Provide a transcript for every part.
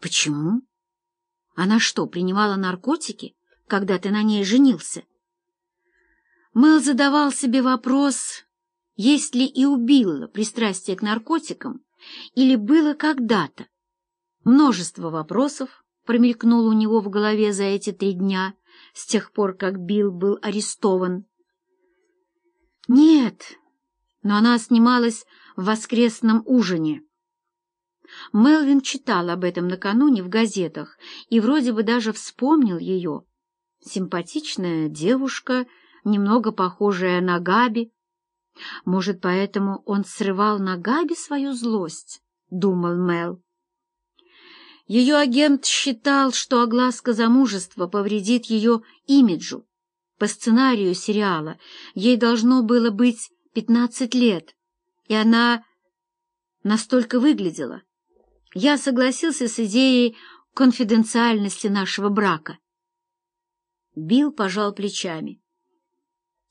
Почему? Она что, принимала наркотики, когда ты на ней женился? Мэл задавал себе вопрос, есть ли и убило пристрастие к наркотикам, или было когда-то. Множество вопросов промелькнуло у него в голове за эти три дня, с тех пор, как Билл был арестован. Нет, но она снималась в воскресном ужине. Мелвин читал об этом накануне в газетах и вроде бы даже вспомнил ее. Симпатичная девушка, немного похожая на Габи. Может, поэтому он срывал на Габи свою злость, — думал Мел. Ее агент считал, что огласка замужества повредит ее имиджу. По сценарию сериала ей должно было быть пятнадцать лет, и она настолько выглядела. Я согласился с идеей конфиденциальности нашего брака. Билл пожал плечами.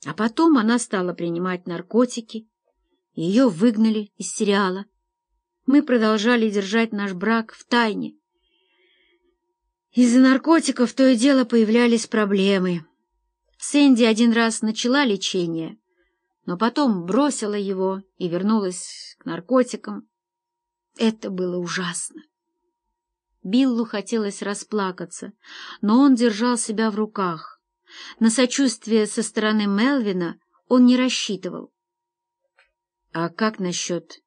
А потом она стала принимать наркотики, ее выгнали из сериала. Мы продолжали держать наш брак в тайне. Из-за наркотиков то и дело появлялись проблемы. Сэнди один раз начала лечение, но потом бросила его и вернулась к наркотикам. Это было ужасно. Биллу хотелось расплакаться, но он держал себя в руках. На сочувствие со стороны Мелвина он не рассчитывал. — А как насчет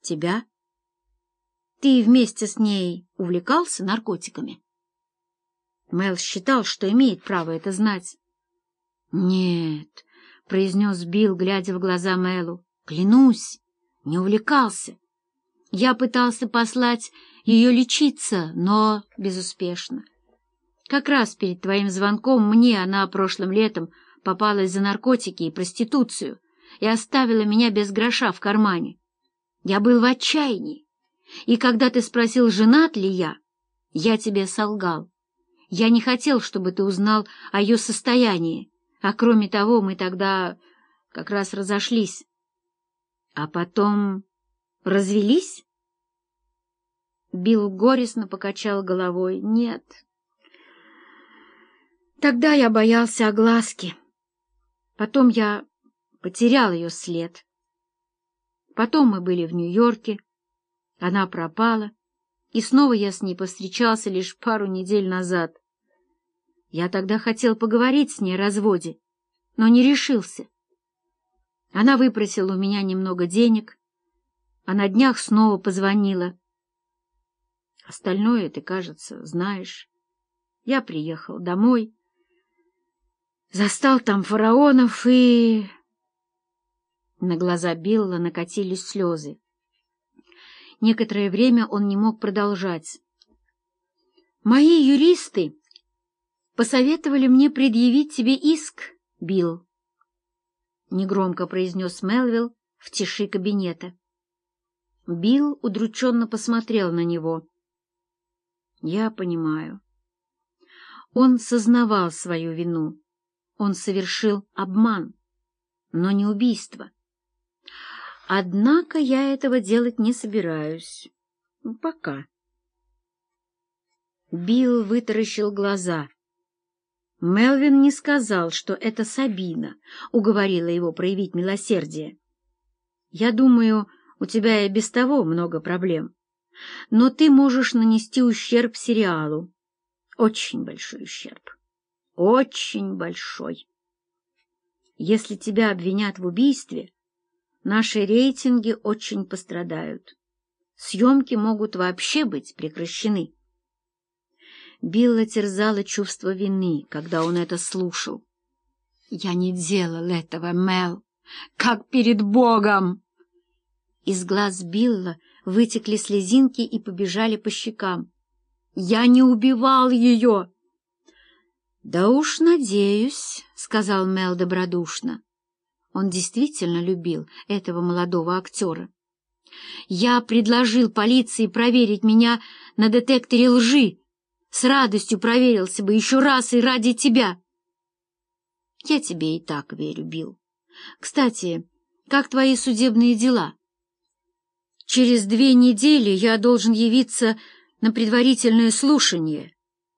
тебя? Ты вместе с ней увлекался наркотиками? Мел считал, что имеет право это знать. — Нет, — произнес Билл, глядя в глаза Мелу, — клянусь, не увлекался. Я пытался послать ее лечиться, но безуспешно. Как раз перед твоим звонком мне она прошлым летом попалась за наркотики и проституцию и оставила меня без гроша в кармане. Я был в отчаянии, и когда ты спросил, женат ли я, я тебе солгал. Я не хотел, чтобы ты узнал о ее состоянии, а кроме того мы тогда как раз разошлись. А потом развелись? Билл горестно покачал головой. Нет. Тогда я боялся огласки. Потом я потерял ее след. Потом мы были в Нью-Йорке. Она пропала, и снова я с ней повстречался лишь пару недель назад. Я тогда хотел поговорить с ней о разводе, но не решился. Она выпросила у меня немного денег, а на днях снова позвонила. Остальное ты, кажется, знаешь. Я приехал домой, застал там фараонов и... На глаза Билла накатились слезы. Некоторое время он не мог продолжать. «Мои юристы посоветовали мне предъявить тебе иск, Билл», — негромко произнес Мелвилл в тиши кабинета. Билл удрученно посмотрел на него. Я понимаю. Он сознавал свою вину. Он совершил обман, но не убийство. Однако я этого делать не собираюсь. Пока. Билл вытаращил глаза. Мелвин не сказал, что это Сабина уговорила его проявить милосердие. Я думаю, у тебя и без того много проблем но ты можешь нанести ущерб сериалу. Очень большой ущерб. Очень большой. Если тебя обвинят в убийстве, наши рейтинги очень пострадают. Съемки могут вообще быть прекращены. Билла терзала чувство вины, когда он это слушал. «Я не делал этого, Мел, как перед Богом!» Из глаз Билла вытекли слезинки и побежали по щекам. «Я не убивал ее!» «Да уж надеюсь», — сказал Мел добродушно. Он действительно любил этого молодого актера. «Я предложил полиции проверить меня на детекторе лжи. С радостью проверился бы еще раз и ради тебя». «Я тебе и так верю, Билл. Кстати, как твои судебные дела?» Через две недели я должен явиться на предварительное слушание,